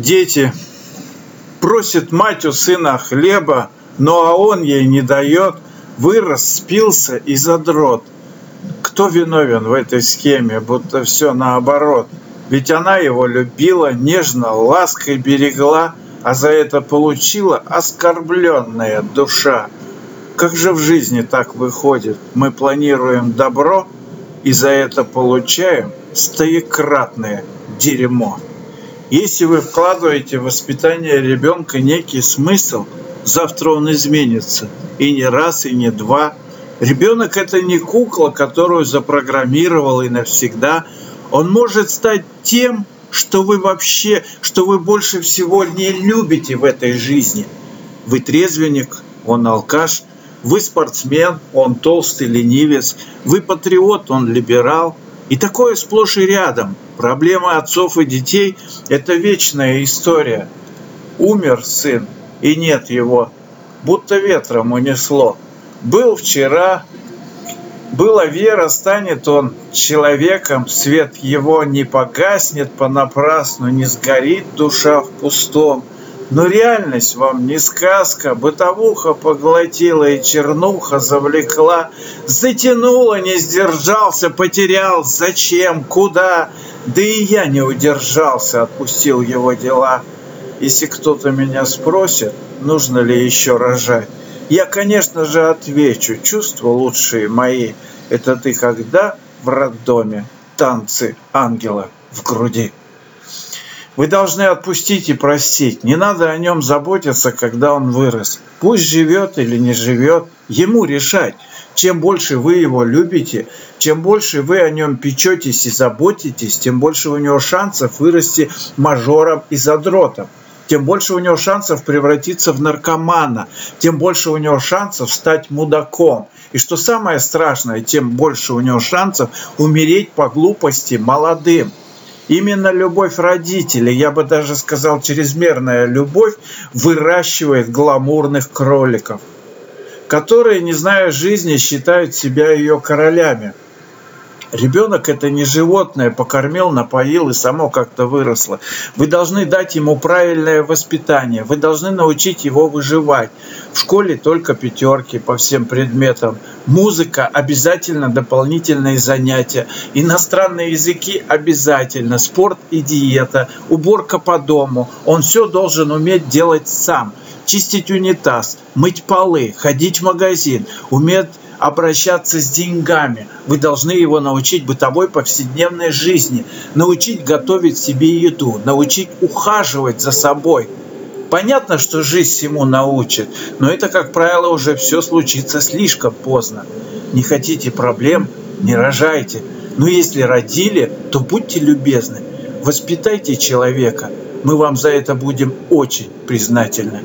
дети. Просит мать у сына хлеба, но а он ей не дает. Вырос, спился и задрот. Кто виновен в этой схеме, будто все наоборот? Ведь она его любила, нежно, лаской берегла, а за это получила оскорбленная душа. Как же в жизни так выходит? Мы планируем добро и за это получаем стоекратное дерьмо. Если вы вкладываете в воспитание ребенка некий смысл, завтра он изменится. И не раз, и не два. Ребенок это не кукла, которую запрограммировал и навсегда. Он может стать тем, что вы вообще, что вы больше всего не любите в этой жизни. Вы трезвенник, он алкаш, вы спортсмен, он толстый ленивец, вы патриот, он либерал – и такое сплошь и рядом. Проблема отцов и детей – это вечная история. Умер сын, и нет его, будто ветром унесло. Был вчера, была вера, станет он человеком, свет его не погаснет понапрасну, не сгорит душа в пустом – но реальность вам не сказка, бытовуха поглотила и чернуха завлекла, затянула, не сдержался, потерял, зачем, куда, да и я не удержался, отпустил его дела. Если кто-то меня спросит, нужно ли еще рожать, я, конечно же, отвечу, чувства лучшие мои, это ты когда в роддоме танцы ангела в груди. Вы должны отпустить и простить. Не надо о нем заботиться, когда он вырос. Пусть живет или не живет, ему решать. Чем больше вы его любите, чем больше вы о нем печетесь и заботитесь, тем больше у него шансов вырасти мажором и задротом тем больше у него шансов превратиться в наркомана, тем больше у него шансов стать мудаком. И что самое страшное, тем больше у него шансов умереть по глупости молодым. Именно любовь родителей, я бы даже сказал чрезмерная любовь, выращивает гламурных кроликов, которые, не зная жизни, считают себя ее королями – Ребенок это не животное, покормил, напоил и само как-то выросло. Вы должны дать ему правильное воспитание, вы должны научить его выживать. В школе только пятерки по всем предметам. Музыка обязательно дополнительные занятия. Иностранные языки обязательно. Спорт и диета. Уборка по дому. Он все должен уметь делать сам. Чистить унитаз, мыть полы, ходить в магазин, уметь обращаться с деньгами. Вы должны его научить бытовой повседневной жизни, научить готовить себе еду, научить ухаживать за собой. Понятно, что жизнь всему научит, но это, как правило, уже все случится слишком поздно. Не хотите проблем – не рожайте. Но если родили, то будьте любезны, воспитайте человека. Мы вам за это будем очень признательны.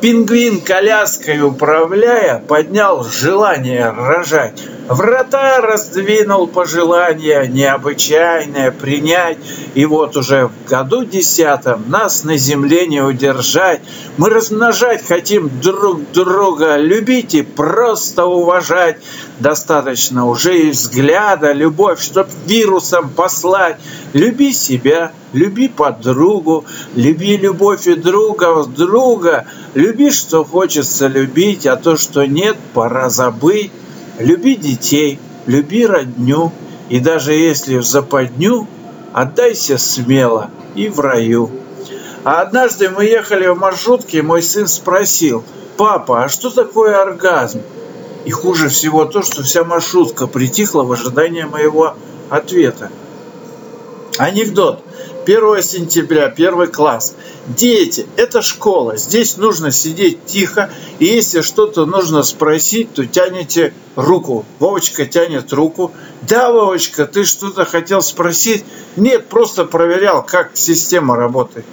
Пингвин коляской управляя, поднял желание рожать. Врата раздвинул пожелание необычайное принять. И вот уже в году десятом нас на земле не удержать. Мы размножать хотим друг друга, любить и просто уважать. Достаточно уже и взгляда, любовь, чтоб вирусом послать. Люби себя, люби подругу, люби любовь и друга друга. Люби, что хочется любить, а то, что нет, пора забыть. Люби детей, люби родню, и даже если в западню, отдайся смело и в раю. А однажды мы ехали в маршрутке, и мой сын спросил, «Папа, а что такое оргазм?» И хуже всего то, что вся маршрутка притихла в ожидании моего ответа. Анекдот. 1 сентября, первый класс. Дети, это школа. Здесь нужно сидеть тихо. И если что-то нужно спросить, то тянете руку. Вовочка тянет руку. Да, Вовочка, ты что-то хотел спросить? Нет, просто проверял, как система работает.